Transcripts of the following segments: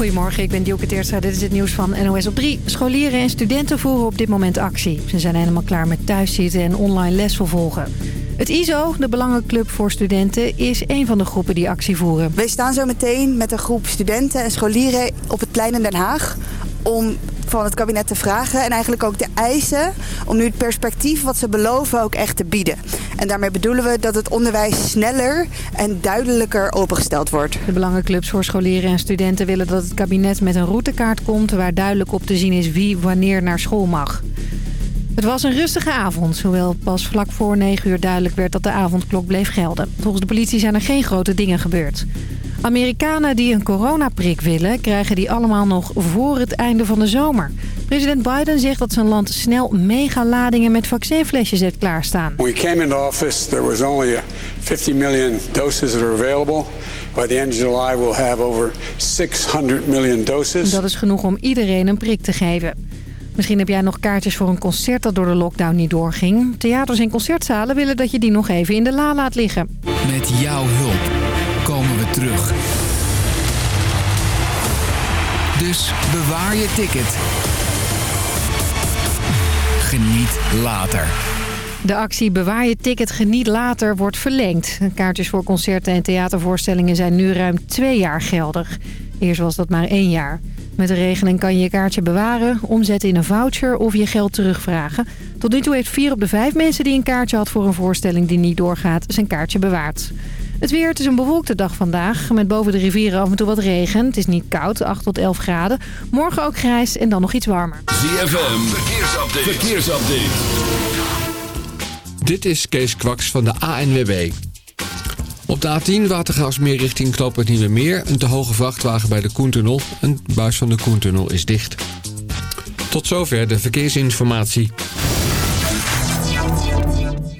Goedemorgen, ik ben Dielke Teerstra. Dit is het nieuws van NOS op 3. Scholieren en studenten voeren op dit moment actie. Ze zijn helemaal klaar met thuiszitten en online les vervolgen. Het ISO, de Belangenclub voor Studenten, is een van de groepen die actie voeren. Wij staan zo meteen met een groep studenten en scholieren op het plein in Den Haag... om van het kabinet te vragen en eigenlijk ook te eisen... om nu het perspectief wat ze beloven ook echt te bieden. En daarmee bedoelen we dat het onderwijs sneller en duidelijker opengesteld wordt. De Belangenclubs voor scholieren en studenten willen dat het kabinet met een routekaart komt... waar duidelijk op te zien is wie wanneer naar school mag. Het was een rustige avond, hoewel pas vlak voor 9 uur duidelijk werd dat de avondklok bleef gelden. Volgens de politie zijn er geen grote dingen gebeurd. Amerikanen die een coronaprik willen, krijgen die allemaal nog voor het einde van de zomer. President Biden zegt dat zijn land snel megaladingen met vaccinflesjes heeft klaarstaan. When we came into office, there was only 50 million doses that are available. By the end of July we'll have over 600 million doses. Dat is genoeg om iedereen een prik te geven. Misschien heb jij nog kaartjes voor een concert dat door de lockdown niet doorging. Theaters en concertzalen willen dat je die nog even in de la laat liggen. Met jouw hulp terug. Dus bewaar je ticket. Geniet later. De actie Bewaar je ticket, geniet later wordt verlengd. Kaartjes voor concerten en theatervoorstellingen zijn nu ruim twee jaar geldig. Eerst was dat maar één jaar. Met de regeling kan je je kaartje bewaren, omzetten in een voucher of je geld terugvragen. Tot nu toe heeft vier op de vijf mensen die een kaartje had voor een voorstelling die niet doorgaat zijn kaartje bewaard. Het weer, het is een bewolkte dag vandaag. Met boven de rivieren af en toe wat regen. Het is niet koud, 8 tot 11 graden. Morgen ook grijs en dan nog iets warmer. ZFM, verkeersupdate. verkeersupdate. Dit is Kees Kwaks van de ANWB. Op de A10 Watergaasmeer richting Knoop Nieuwe Meer. Een te hoge vrachtwagen bij de Koentunnel. Een buis van de Koentunnel is dicht. Tot zover de verkeersinformatie.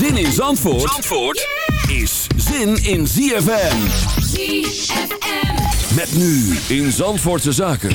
Zin in Zandvoort, Zandvoort is zin in ZFM. ZFM. Met nu in Zandvoortse Zaken.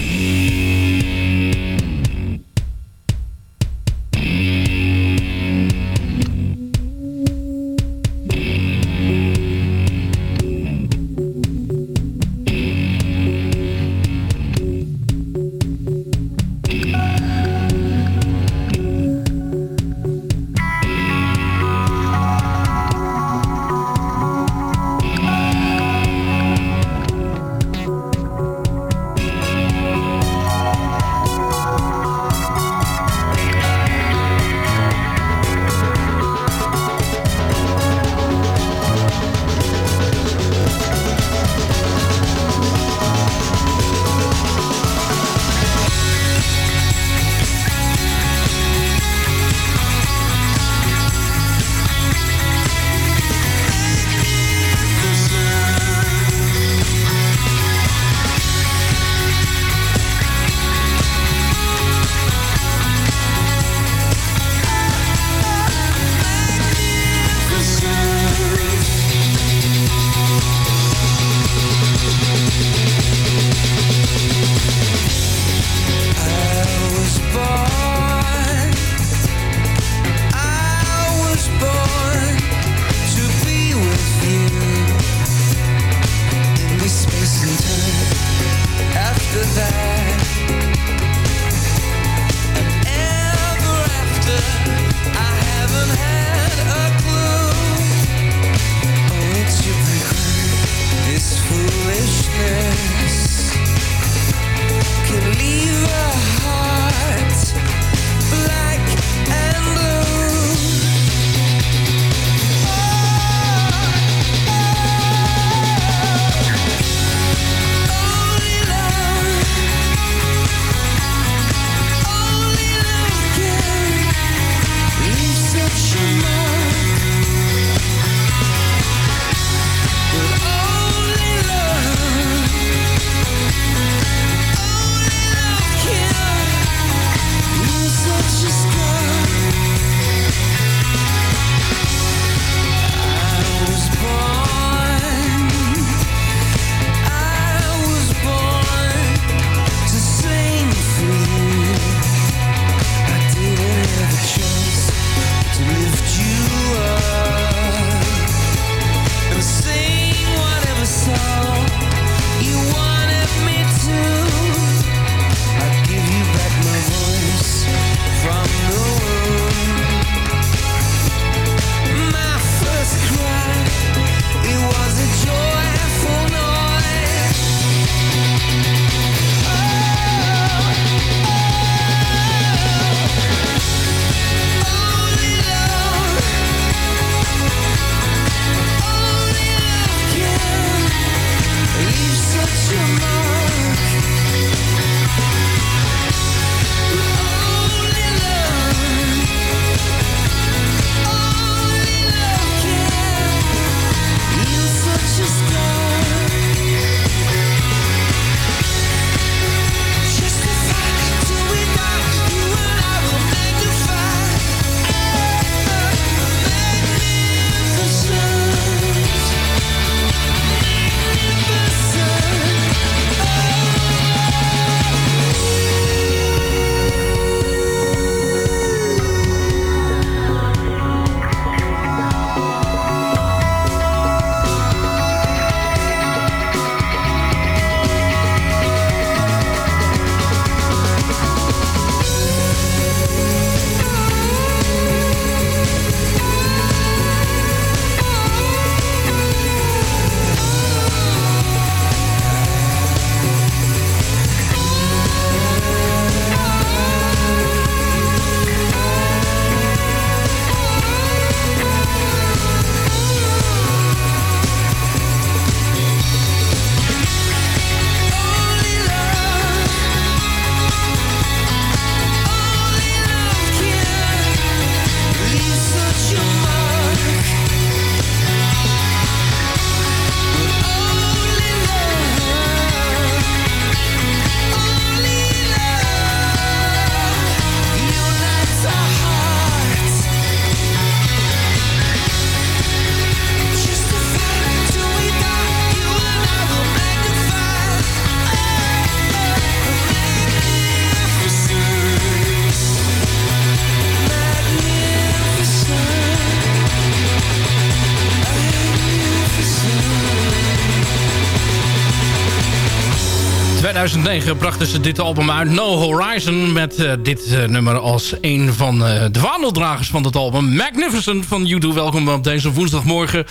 2009 brachten ze dit album uit. No Horizon met uh, dit uh, nummer als een van uh, de vaandeldragers van het album. Magnificent van YouTube. Welkom op deze woensdagmorgen.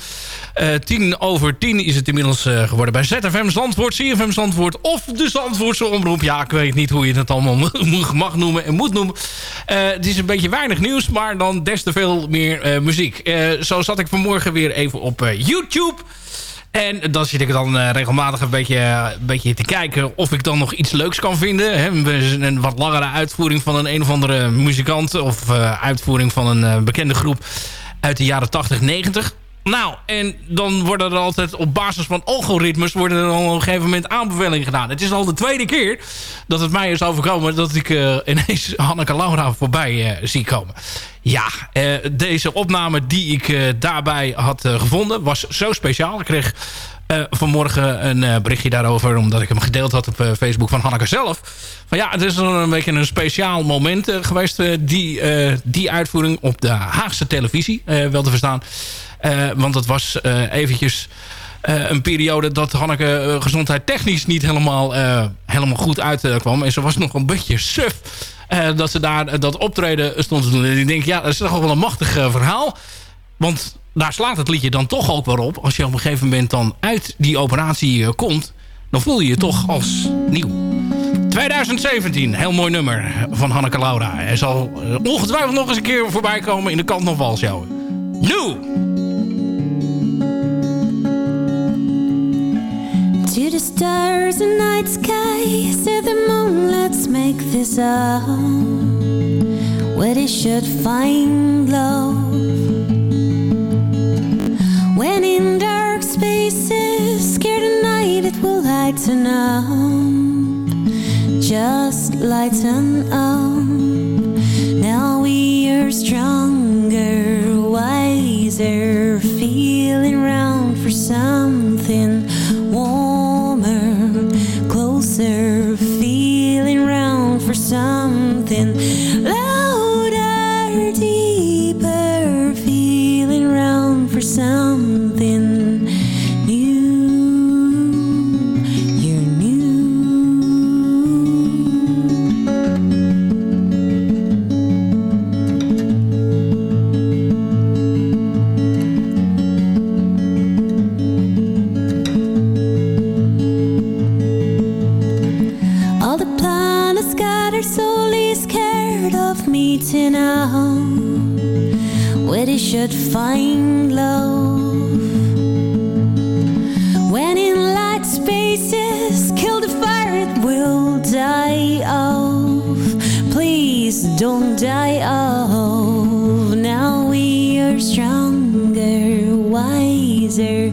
tien over tien is het inmiddels geworden bij ZFM Zandvoort, CFM Zandvoort of de Zandvoortse Omroep. Ja, ik weet niet hoe je het allemaal mag noemen en moet noemen. het is een beetje weinig nieuws, maar dan des te veel meer muziek. zo zat ik vanmorgen weer even op YouTube... En dan zit ik dan uh, regelmatig een beetje, een beetje te kijken of ik dan nog iets leuks kan vinden. Hè. Een wat langere uitvoering van een een of andere muzikant. Of uh, uitvoering van een bekende groep uit de jaren 80, 90. Nou, en dan worden er altijd op basis van algoritmes... worden er dan op een gegeven moment aanbevelingen gedaan. Het is al de tweede keer dat het mij is overkomen... dat ik uh, ineens Hanneke Laura voorbij uh, zie komen. Ja, uh, deze opname die ik daarbij had gevonden... was zo speciaal. Ik kreeg vanmorgen een berichtje daarover... omdat ik hem gedeeld had op Facebook van Hanneke zelf. Van ja, het is een beetje een speciaal moment geweest... die, die uitvoering op de Haagse televisie, wel te verstaan... Uh, want het was uh, eventjes uh, een periode dat Hanneke gezondheid technisch niet helemaal, helemaal goed uitkwam. en ze was nog een beetje suf dat ze daar dat optreden stond te doen. En ik denk, ja, dat is toch wel een machtig verhaal. Want daar slaat het liedje dan toch ook weer op. Als je op een gegeven moment dan uit die operatie komt... dan voel je je toch als nieuw. 2017, heel mooi nummer van Hanneke Laura. Hij zal ongetwijfeld nog eens een keer voorbij komen in de kant nog Wals jou. Nu! To the stars and night sky Said the moon, let's make this up. Where they should find love. When in dark spaces Scared at night it will lighten up. Just lighten up. Now we are stronger, wiser Feeling round for something closer, feeling round for something should find love. When in light spaces Kill the fire, it will die off. Please don't die off. Now we are stronger, wiser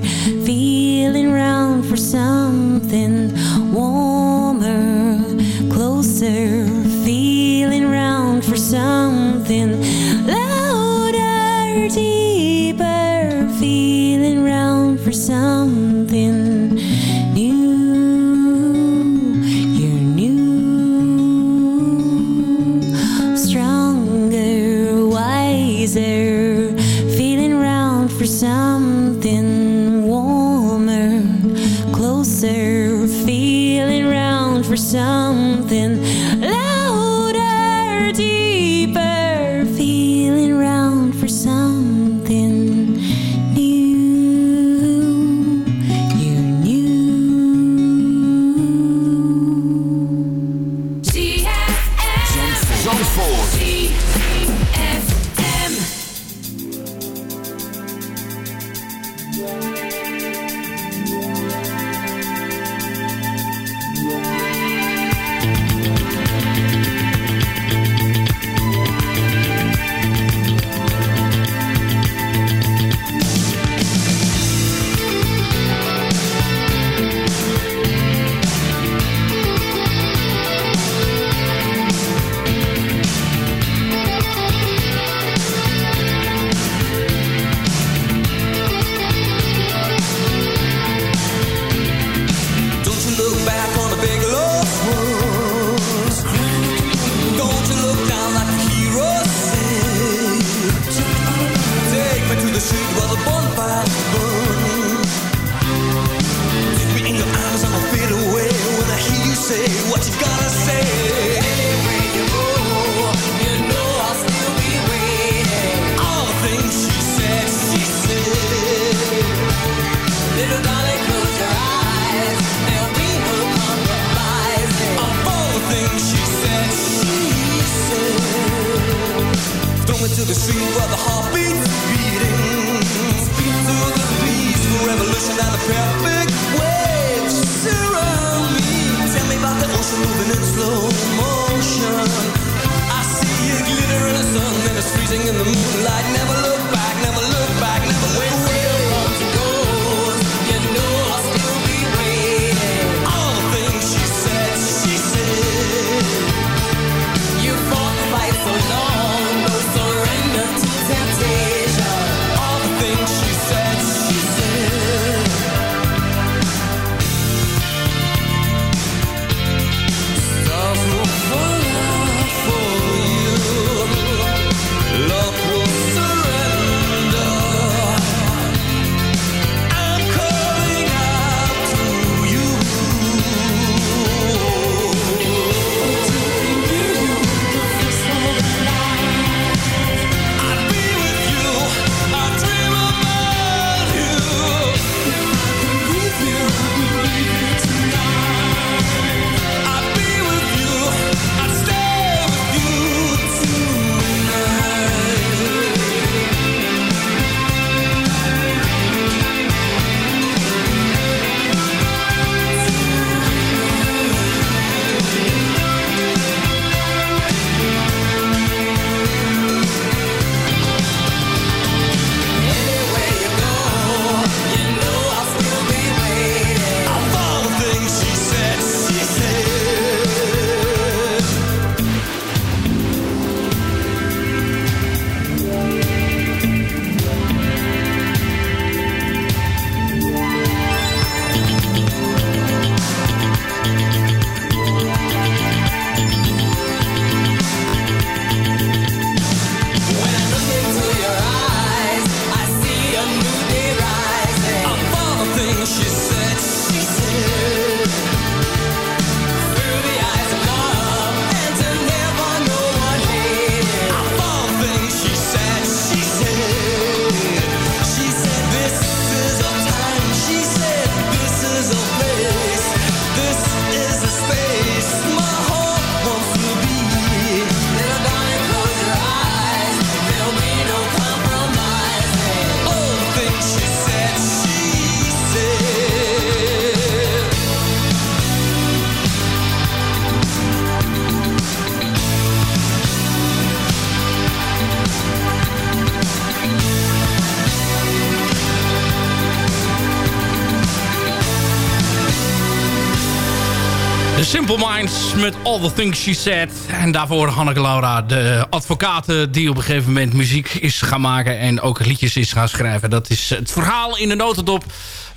Met All the Things She Said. En daarvoor Hanneke Laura, de advocaat die op een gegeven moment muziek is gaan maken... en ook liedjes is gaan schrijven. Dat is het verhaal in de notendop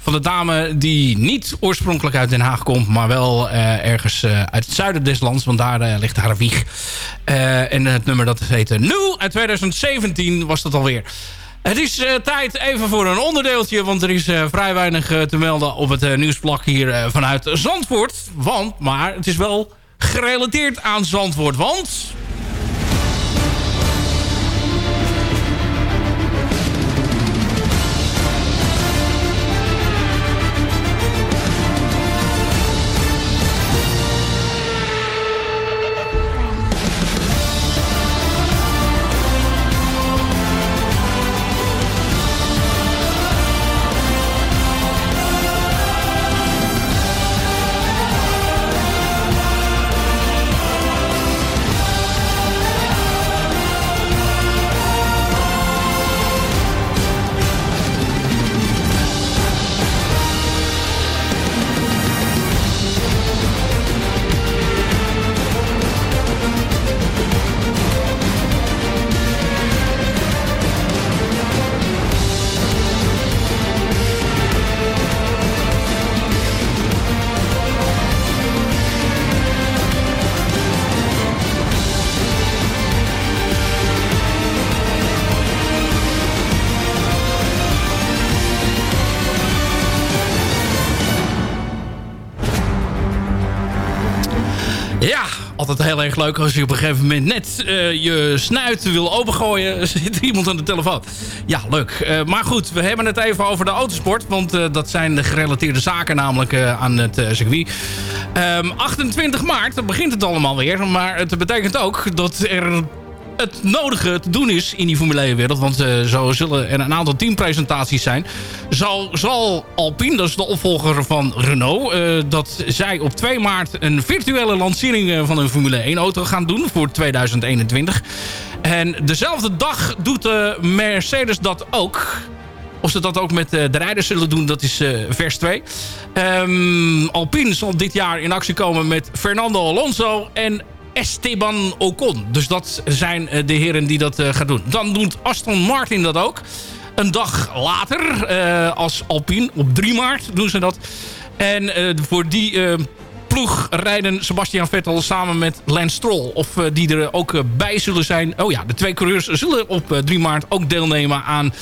van de dame die niet oorspronkelijk uit Den Haag komt... maar wel eh, ergens eh, uit het zuiden des lands, want daar eh, ligt haar wieg. En het nummer dat heette Nu, uit 2017 was dat alweer. Het is eh, tijd even voor een onderdeeltje, want er is eh, vrij weinig eh, te melden op het nieuwsblok hier vanuit Zandvoort. Want, maar het is wel gerelateerd aan Zandvoort, want... heel erg leuk als je op een gegeven moment net eh, je snuit wil opengooien. Zit iemand aan de telefoon. Ja, leuk. Eh, maar goed, we hebben het even over de autosport. Want eh, dat zijn de gerelateerde zaken namelijk aan het circuit. Ehm, 28 maart, dan begint het allemaal weer. Maar het betekent ook dat er het nodige te doen is in die Formule 1 wereld. Want uh, zo zullen er een aantal teampresentaties zijn. Zo zal Alpine, dat is de opvolger van Renault... Uh, dat zij op 2 maart een virtuele lancering van een Formule 1 auto gaan doen voor 2021. En dezelfde dag doet de Mercedes dat ook... Of ze dat ook met de rijders zullen doen, dat is vers 2. Um, Alpine zal dit jaar in actie komen met Fernando Alonso en Esteban Ocon. Dus dat zijn de heren die dat uh, gaan doen. Dan doet Aston Martin dat ook. Een dag later uh, als Alpine. Op 3 maart doen ze dat. En voor die ploeg rijden Sebastian Vettel samen met Lance Stroll. Of die er ook bij zullen zijn. Oh ja, de twee coureurs zullen op uh, 3 maart ook deelnemen aan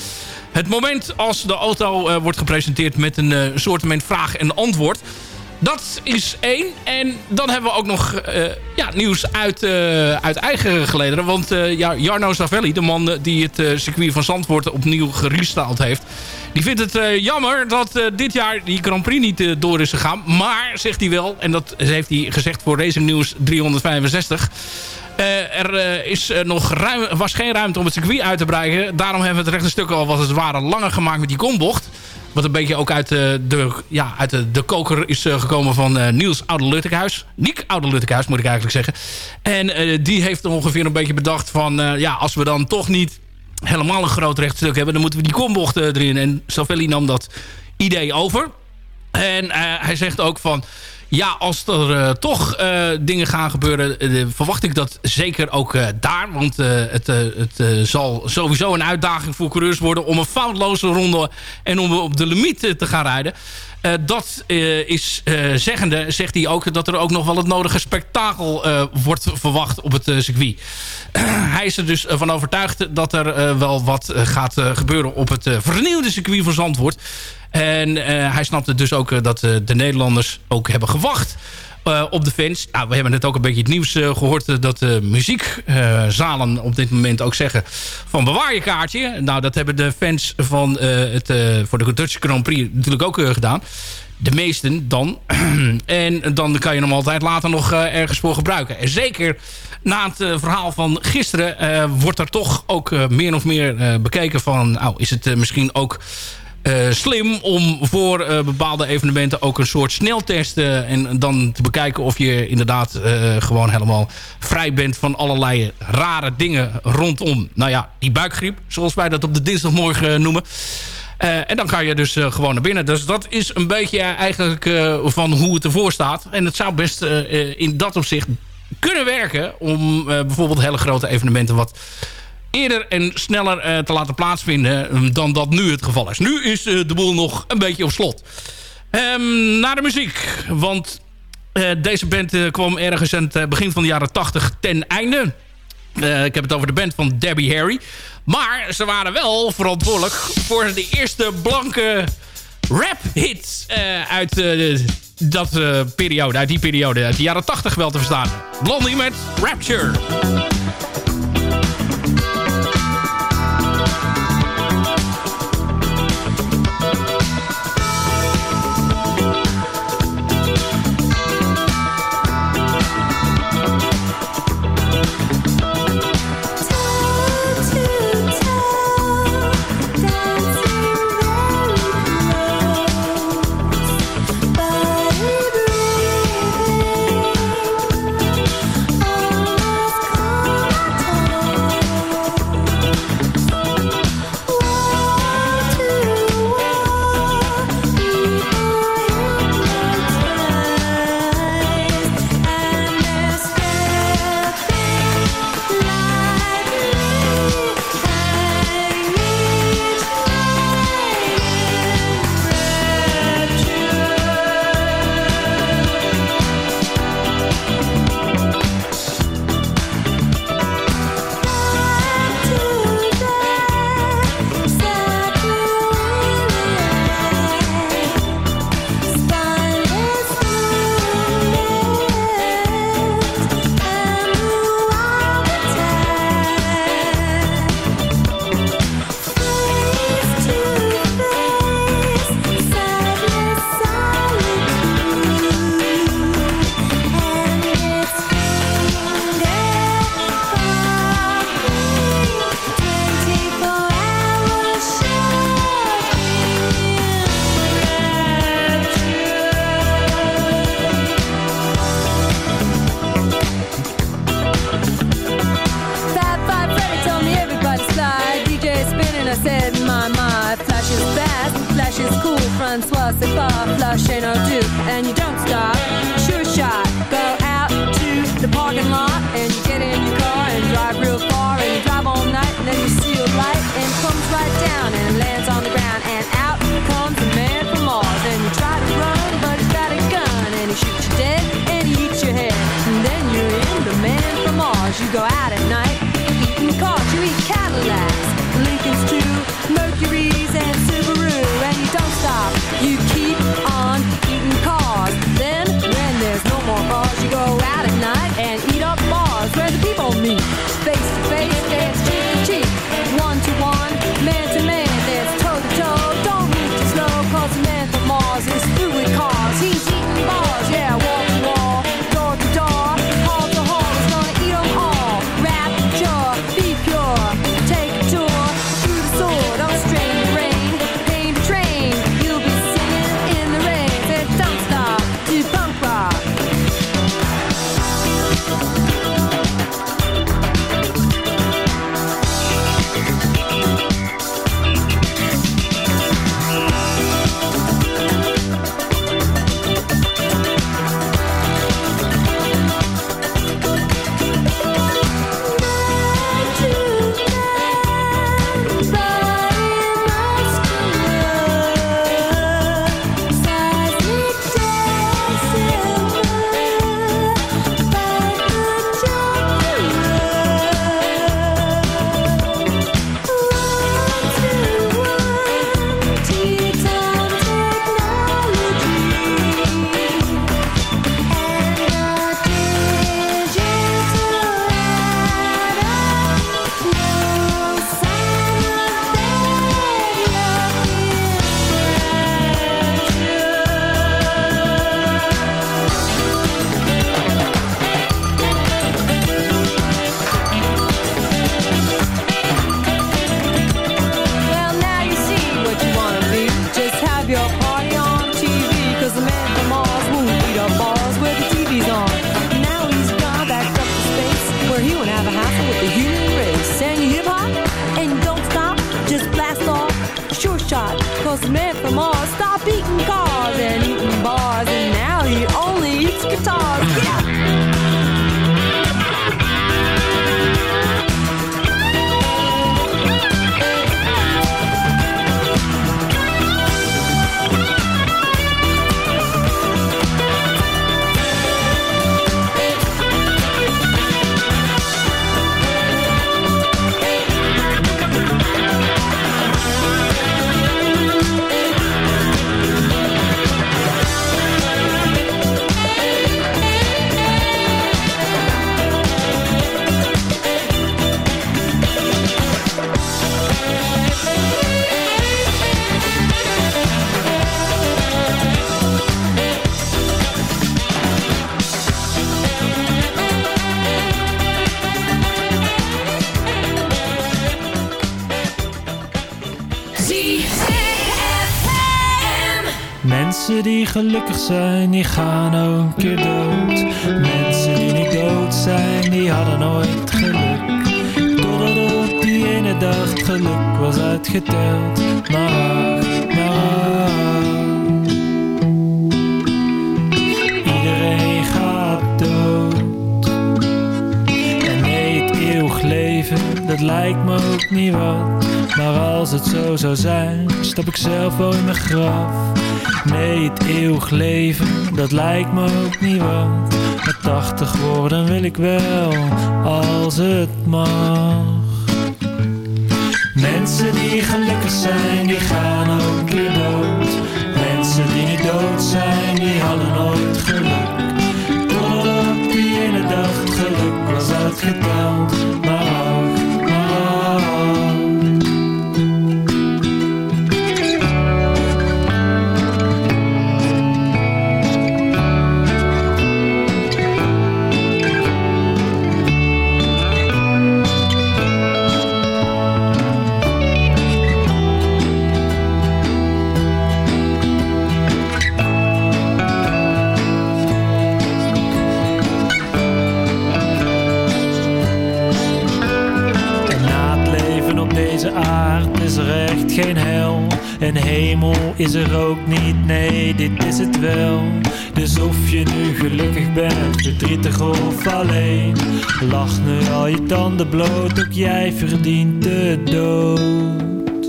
het moment als de auto wordt gepresenteerd met een soortement vraag en antwoord. Dat is één. En dan hebben we ook nog uh, ja, nieuws uit, uh, uit eigen gelederen. Want ja, Jarno Savelli, de man die het circuit van Zandvoort opnieuw gerestyled heeft... die vindt het jammer dat dit jaar die Grand Prix niet door is gegaan. Maar, zegt hij wel, en dat heeft hij gezegd voor Racing News 365... er is, nog ruim, was geen ruimte om het circuit uit te breiden. Daarom hebben we het rechte stuk al wat het ware langer gemaakt met die kombocht. Wat een beetje ook uit, de, de ja, uit de, de koker is uh, gekomen van uh, Niels Oude-Luttekhuis. Niek Oude-Luttekhuis moet ik eigenlijk zeggen. En die heeft ongeveer een beetje bedacht van... ja, als we dan toch niet helemaal een groot rechtstuk hebben... dan moeten we die kombocht erin. En Savelli nam dat idee over. En hij zegt ook van... Ja, als er uh, toch uh, dingen gaan gebeuren, uh, verwacht ik dat zeker ook daar. Want het, het zal sowieso een uitdaging voor coureurs worden om een foutloze ronde en om op de limiet te gaan rijden. Dat is zeggende, zegt hij ook, dat er ook nog wel het nodige spektakel wordt verwacht op het circuit. hij is er dus van overtuigd dat er wel wat gaat gebeuren op het vernieuwde circuit van Zandvoort. En hij snapte dus ook dat de Nederlanders ook hebben gewacht op de fans. Nou, we hebben net ook een beetje het nieuws gehoord... dat de muziekzalen op dit moment ook zeggen... van bewaar je kaartje. Nou, dat hebben de fans van, het, voor de Dutch Grand Prix natuurlijk ook gedaan. De meesten dan. en dan kan je hem altijd later nog ergens voor gebruiken. En zeker na het verhaal van gisteren... wordt er toch ook meer of meer bekeken van... nou, is het misschien ook... Uh, slim om voor uh, bepaalde evenementen ook een soort sneltest uh, en dan te bekijken of je inderdaad gewoon helemaal vrij bent van allerlei rare dingen rondom. Nou ja, die buikgriep, zoals wij dat op de dinsdagmorgen noemen. en dan kan je dus gewoon naar binnen. Dus dat is een beetje eigenlijk van hoe het ervoor staat. En het zou best in dat opzicht kunnen werken om bijvoorbeeld hele grote evenementen wat eerder en sneller uh, te laten plaatsvinden um, dan dat nu het geval is. Nu is uh, de boel nog een beetje op slot. Um, naar de muziek. Want uh, deze band kwam ergens aan het begin van de jaren 80 ten einde. ik heb het over de band van Debbie Harry. Maar ze waren wel verantwoordelijk voor de eerste blanke rap-hit uit dat periode, uit die periode, uit de jaren 80 wel te verstaan. Blondie met Rapture. you go out at night. gelukkig zijn, die gaan ook keer dood. Mensen die niet dood zijn, die hadden nooit geluk. Totdat die ene dag geluk was uitgeteld. Maar, maar. Iedereen gaat dood. En nee, het eeuwig leven, dat lijkt me ook niet wat. Maar als het zo zou zijn, stap ik zelf wel in mijn graf. Nee, het eeuwig leven, dat lijkt me ook niet wat. Maar tachtig worden wil ik wel, als het mag. Mensen die gelukkig zijn, die gaan ook weer dood. Mensen die niet dood zijn, die hadden nooit geluk. Totdat die ene dag geluk was uitgeteld. Is er echt geen hel. En hemel is er ook niet, nee, dit is het wel. Dus of je nu gelukkig bent, verdrietig of alleen. Lach nu al je tanden bloot, ook jij verdient de dood.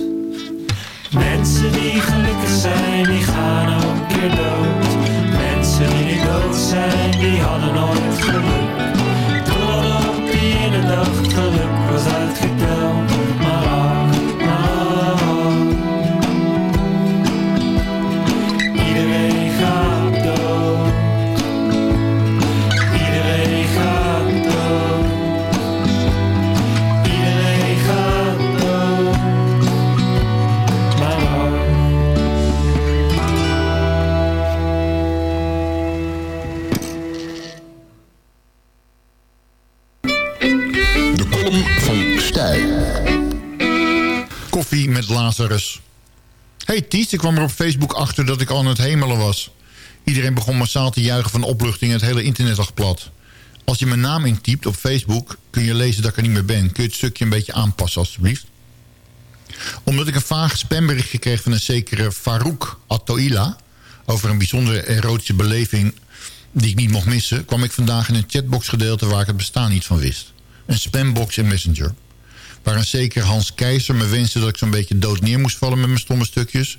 Mensen die gelukkig zijn, die gaan ook keer dood. Mensen die dood zijn, die hadden nooit geluk. Koffie met Lazarus. Hey Ties, ik kwam er op Facebook achter dat ik al aan het hemelen was. Iedereen begon massaal te juichen van opluchting en het hele internet lag plat. Als je mijn naam intypt op Facebook kun je lezen dat ik er niet meer ben. Kun je het stukje een beetje aanpassen alstublieft? Omdat ik een vaag spamberichtje kreeg van een zekere Farouk Atoila... over een bijzondere erotische beleving die ik niet mocht missen... kwam ik vandaag in een chatbox gedeelte waar ik het bestaan niet van wist. Een spambox in Messenger. Waar een zeker Hans Keizer me wenste dat ik zo'n beetje dood neer moest vallen met mijn stomme stukjes.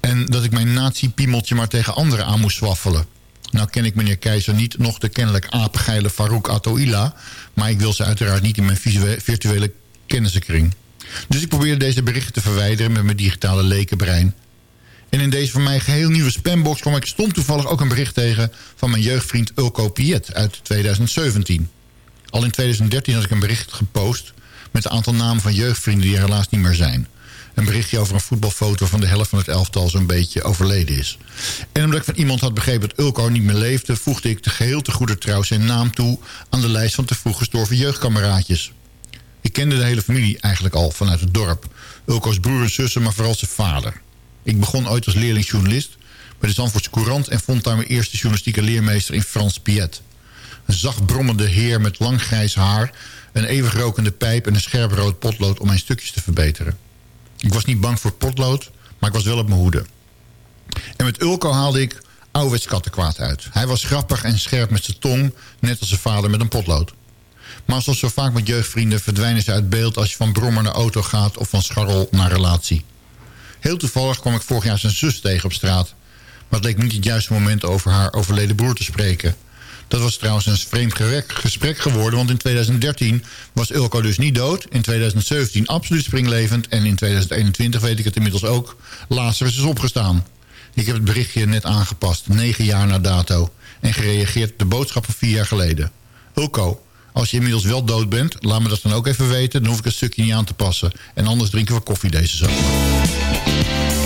En dat ik mijn nazi-piemeltje maar tegen anderen aan moest zwaffelen. Nou ken ik meneer Keizer niet, nog de kennelijk apengeile Farouk Atoila... maar ik wil ze uiteraard niet in mijn virtuele kennissenkring. Dus ik probeerde deze berichten te verwijderen met mijn digitale lekenbrein. En in deze voor mij geheel nieuwe spambox kwam ik stom toevallig ook een bericht tegen... van mijn jeugdvriend Ulko Piet uit 2017. Al in 2013 had ik een bericht gepost... met een aantal namen van jeugdvrienden die er helaas niet meer zijn. Een berichtje over een voetbalfoto van de helft van het elftal zo'n beetje overleden is. En omdat ik van iemand had begrepen dat Ulko niet meer leefde... voegde ik de geheel te goede trouw zijn naam toe... aan de lijst van te vroeg gestorven jeugdkameraadjes. Ik kende de hele familie eigenlijk al vanuit het dorp. Ulko's broer en zussen, maar vooral zijn vader. Ik begon ooit als leerlingjournalist bij de Zandvoortse Courant... en vond daar mijn eerste journalistieke leermeester in Frans Piet. Een zacht brommende heer met lang grijs haar... een eeuwig rokende pijp en een scherp rood potlood om mijn stukjes te verbeteren. Ik was niet bang voor potlood, maar ik was wel op mijn hoede. En met Ulko haalde ik ouderwets kattenkwaad uit. Hij was grappig en scherp met zijn tong, net als zijn vader met een potlood. Maar zoals zo vaak met jeugdvrienden verdwijnen ze uit beeld... als je van brommer naar auto gaat of van scharrel naar relatie. Heel toevallig kwam ik vorig jaar zijn zus tegen op straat. Maar het leek niet het juiste moment over haar overleden broer te spreken. Dat was trouwens een vreemd gesprek geworden... want in 2013 was Ulko dus niet dood. In 2017 absoluut springlevend. En in 2021 weet ik het inmiddels ook. Lazarus is opgestaan. Ik heb het berichtje net aangepast, negen jaar na dato. En gereageerd op de boodschap van vier jaar geleden. Ulko, als je inmiddels wel dood bent, laat me dat dan ook even weten. Dan hoef ik het stukje niet aan te passen. En anders drinken we koffie deze zomer.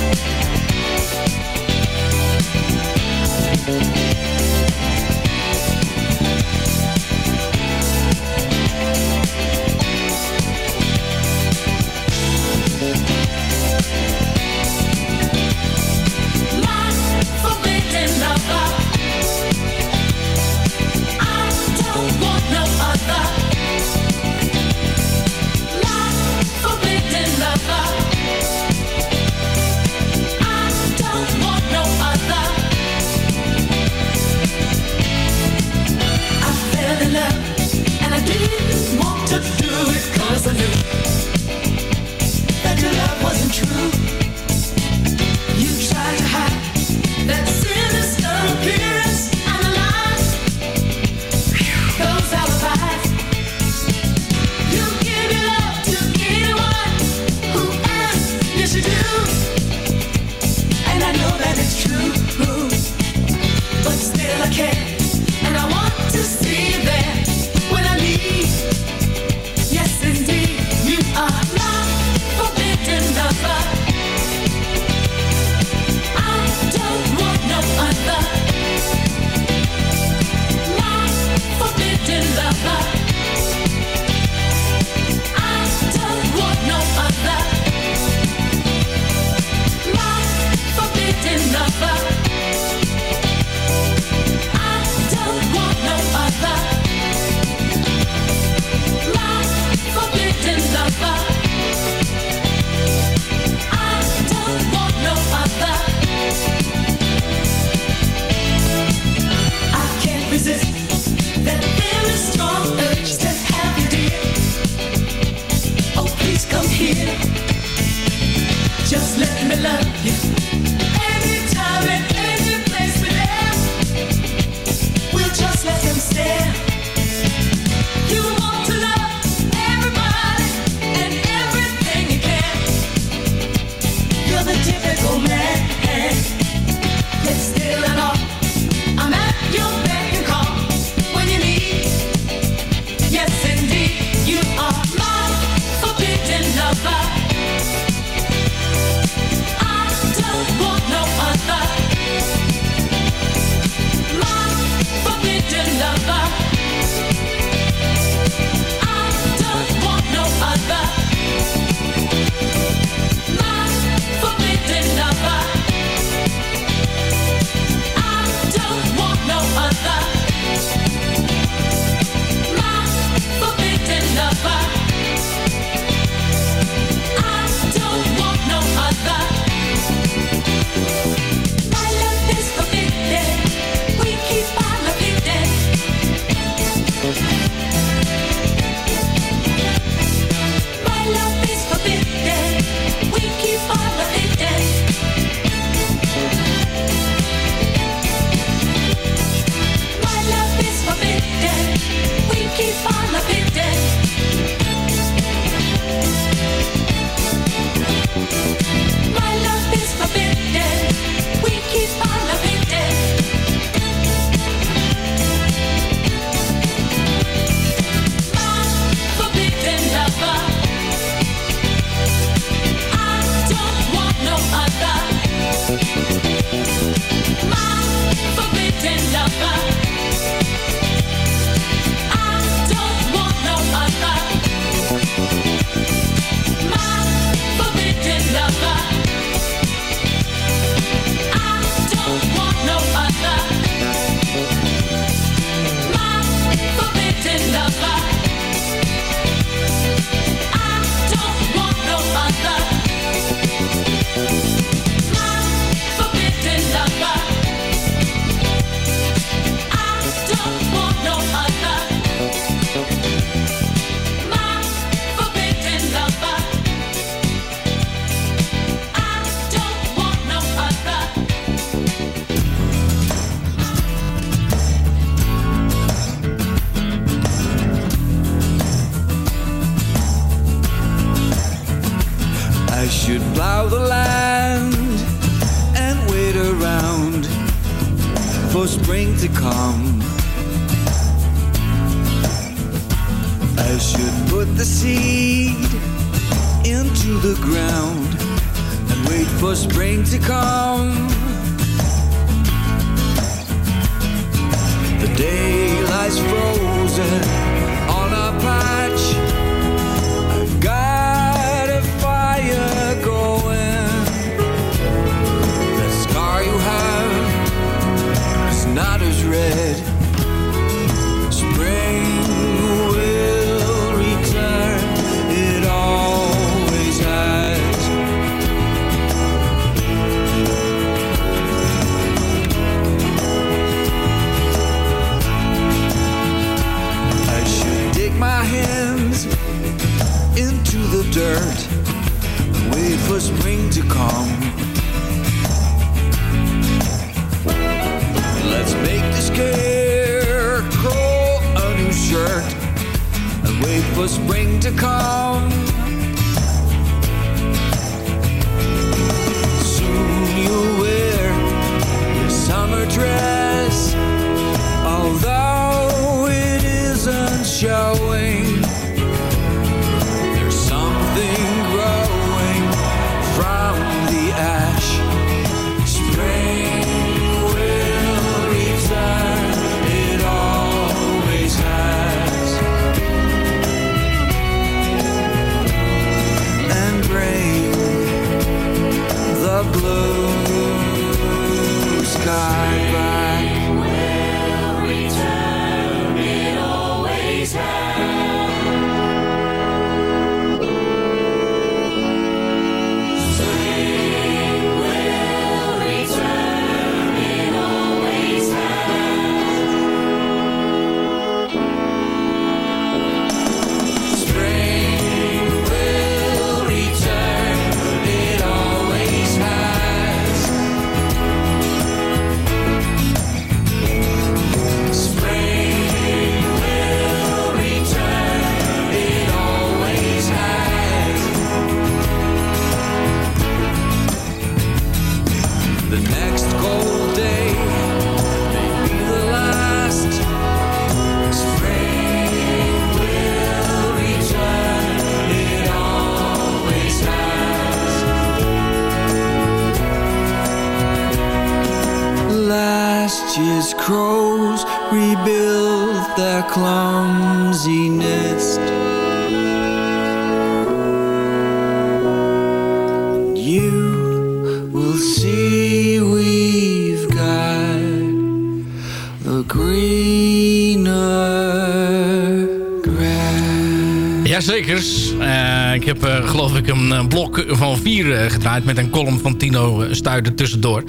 Eh ik heb eh, geloof ik een eh, blok van vier gedraaid met een column van Tino Stuiter tussendoor.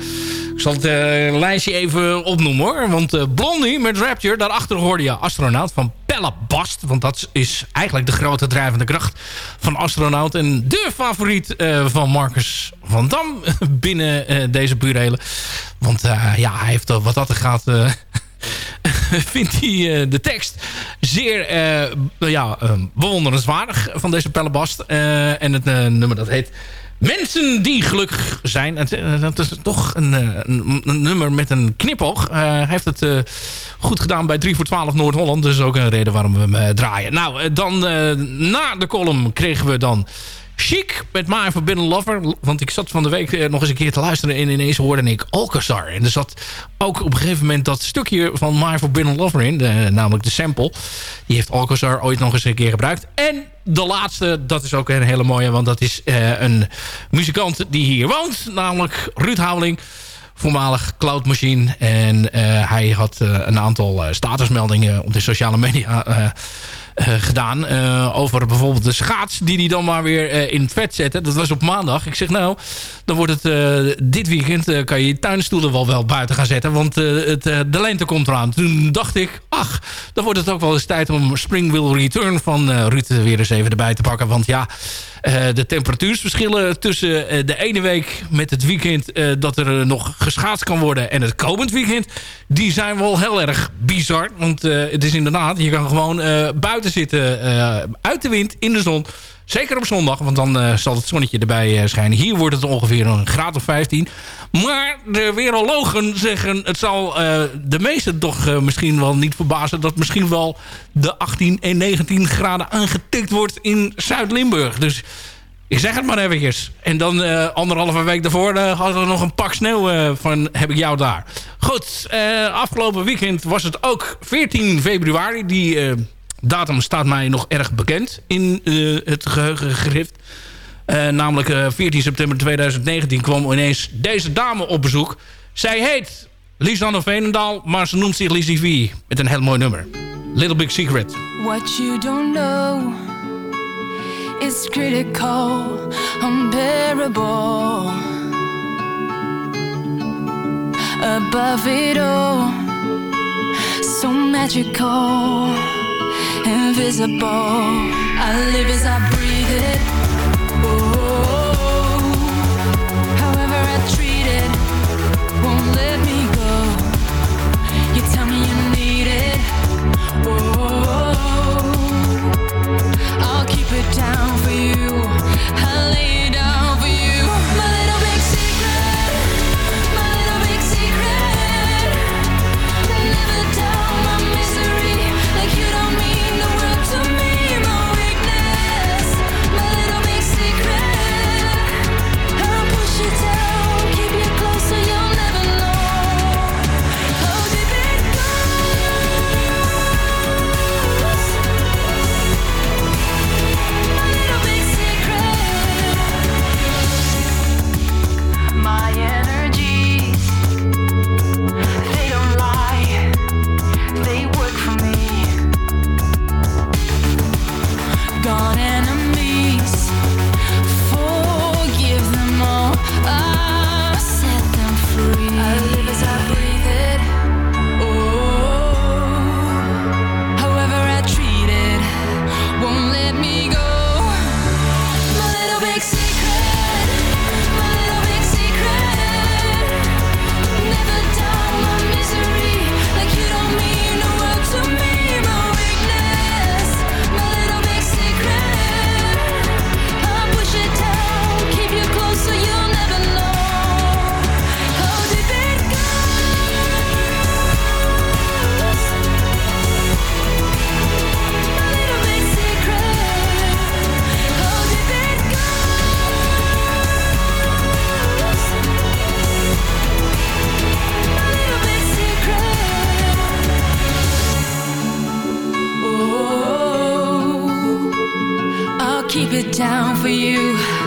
Ik zal het lijstje even opnoemen hoor. Want Blondie met Rapture, daarachter hoorde je astronaut van Pelle Bast. Want dat is eigenlijk de grote drijvende kracht van astronaut. En de favoriet van Marcus van Dam binnen deze burelen. Want ja, hij heeft wat dat gaat... vindt hij de tekst zeer eh, ja, eh, bewonderenswaardig van deze Pellebast. Eh, en het eh, nummer dat heet Mensen die gelukkig zijn. Dat is toch een, een, nummer met een knipoog. Hij heeft het goed gedaan bij 3 voor 12 Noord-Holland. Dus ook een reden waarom we hem draaien. Nou, dan na de column kregen we dan... Chic met My Forbidden Lover. Want ik zat van de week eh, nog eens een keer te luisteren... en ineens hoorde ik Alcazar. En er zat ook op een gegeven moment dat stukje van My Forbidden Lover in. namelijk de sample. Die heeft Alcazar ooit nog eens een keer gebruikt. En de laatste, dat is ook een hele mooie... want dat is eh, een muzikant die hier woont. Namelijk Ruud Houweling voormalig Cloud Machine. En eh, hij had een aantal statusmeldingen op de sociale media gedaan. eh, over bijvoorbeeld de schaats die hij dan maar weer eh, in het vet zette. Dat was op maandag. Ik zeg nou, dan wordt het eh, dit weekend eh, kan je je tuinstoelen wel, wel buiten gaan zetten. Want eh, het, eh, de lente komt eraan. Toen dacht ik, ach, dan wordt het ook wel eens tijd om Spring Will Return van eh, Ruud weer eens even erbij te pakken. Want ja, eh, de temperatuursverschillen tussen eh, de ene week met het weekend eh, dat er eh, nog geschaatst kan worden en het komend weekend, die zijn wel heel erg bizar. Want eh, het is inderdaad, je kan gewoon eh, buiten zitten, eh, uit de wind, in de zon, Zeker op zondag, want dan eh, zal het zonnetje erbij eh, schijnen. Hier wordt het ongeveer een graad of 15. Maar de weerologen zeggen... het zal eh, de meesten toch misschien wel niet verbazen... dat misschien wel de 18 en 19 graden aangetikt wordt in Zuid-Limburg. Dus ik zeg het maar eventjes. En dan anderhalve week daarvoor eh, hadden we nog een pak sneeuw van heb ik jou daar. Goed, afgelopen weekend was het ook 14 februari. Die datum staat mij nog erg bekend in eh, het geheugengrift. Eh, namelijk eh, 14 september 2019 kwam ineens deze dame op bezoek. Zij heet Lisanne Veenendaal, maar ze noemt zich Lizzie V. Met een heel mooi nummer. Little Big Secret. What you don't know is critical, unbearable. Above it all, so magical, invisible. I live as I breathe it. You.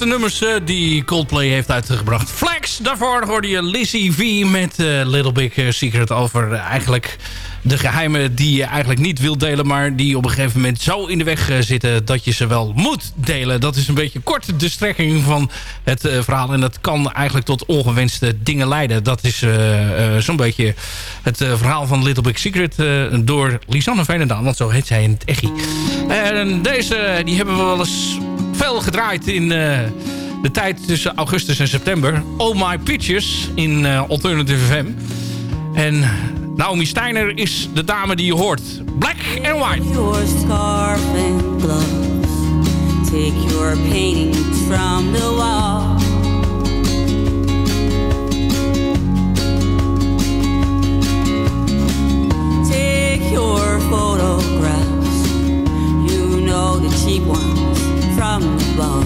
Laatste nummers eh, die Coldplay heeft uitgebracht. Flex, daarvoor hoorde je Lizzie V met eh, Little Big eh, Secret over eigenlijk de geheimen die je eigenlijk niet wilt delen... maar die op een gegeven moment zo in de weg zitten dat je ze wel moet delen. Dat is een beetje kort de strekking van het verhaal. En dat kan eigenlijk tot ongewenste dingen leiden. Dat is zo'n beetje het verhaal van Little Big Secret... door Lisanne Veenendaal, want zo heet zij in het echi. En deze die hebben we wel eens veel gedraaid in eh, de tijd tussen augustus en september. Oh My Pictures in eh, Alternative FM. En Naomi Steiner is de dame die je hoort. Black and White. your scarf and gloves. Take your paintings from the wall. Take your photographs. You know the cheap ones from the bar.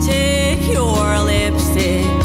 Take your lipstick.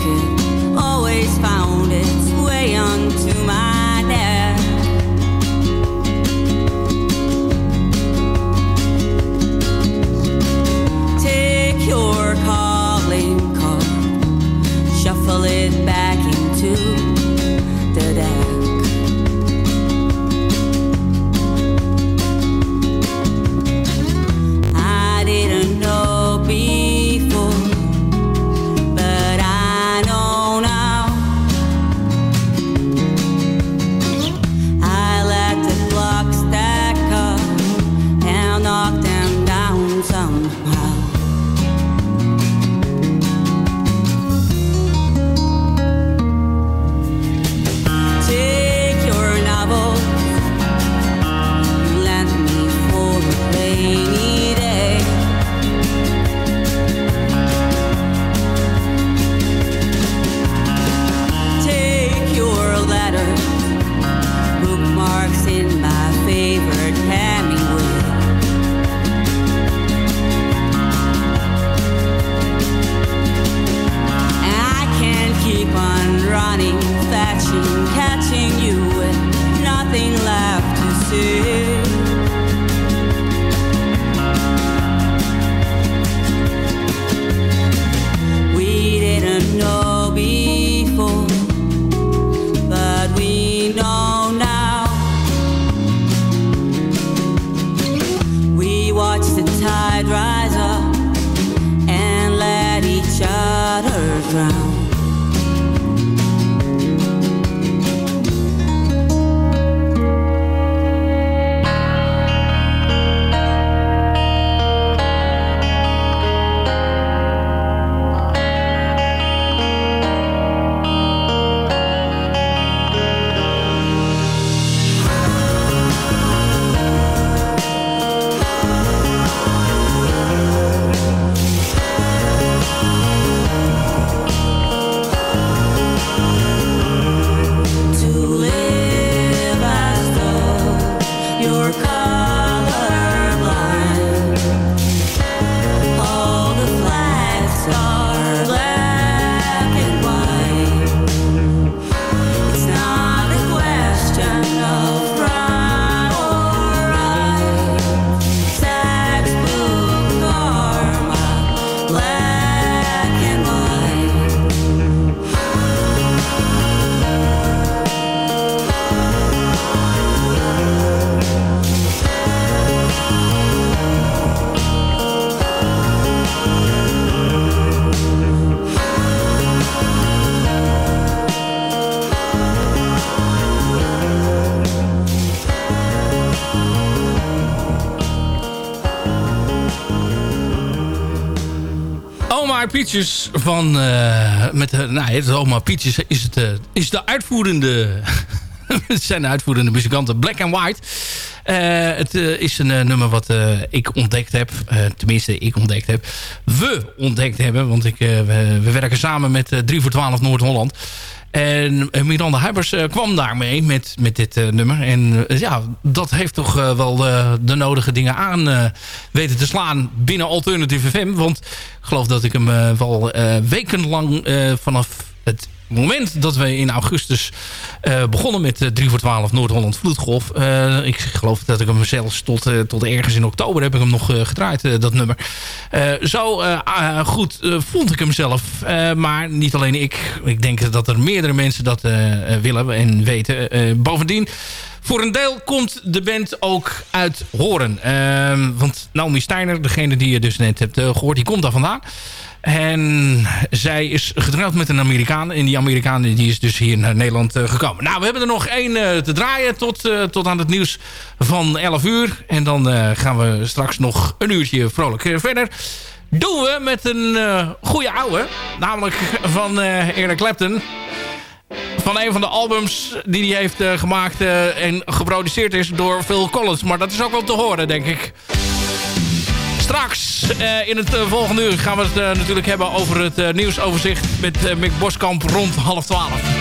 Peaches van... eh, met, de nou, het Oma Peaches is, het, eh, is de uitvoerende... zijn de uitvoerende muzikanten Black and White. Eh, het is een nummer wat ik ontdekt heb. Tenminste, ik ontdekt heb. We ontdekt hebben. Want ik, we, we werken samen met eh, 3 voor 12 Noord-Holland. En eh, Miranda Huibers eh, kwam daarmee met, met dit eh, nummer. En ja, dat heeft toch wel de nodige dingen aan weten te slaan binnen Alternative FM. Want ik geloof dat ik hem wel wekenlang vanaf het moment dat we in augustus eh, begonnen met eh, 3 voor 12 Noord-Holland Vloedgolf. eh, ik geloof dat ik hem zelfs tot, eh, tot ergens in oktober heb ik hem nog eh, gedraaid, eh, dat nummer. Eh, zo eh, ah, goed eh, vond ik hem zelf. Eh, maar niet alleen ik. Ik denk dat er meerdere mensen dat eh, eh, willen en weten. Eh, bovendien... Voor een deel komt de band ook uit Horen. Want Naomi Steiner, degene die je dus net hebt eh, gehoord, die komt daar vandaan. En zij is getrouwd met een Amerikaan. En die Amerikaan die is dus hier naar Nederland eh, gekomen. Nou, we hebben er nog één eh, te draaien tot, eh, tot aan het nieuws van 11 uur. En dan gaan we straks nog een uurtje vrolijk verder. Doen we met een goede ouwe. Namelijk van Eric Clapton. Van een van de albums die hij heeft gemaakt en geproduceerd is door Phil Collins. Maar dat is ook wel te horen, denk ik. Straks eh, in het eh, volgende uur gaan we het eh, natuurlijk hebben over het nieuwsoverzicht met Mick Boskamp rond half twaalf.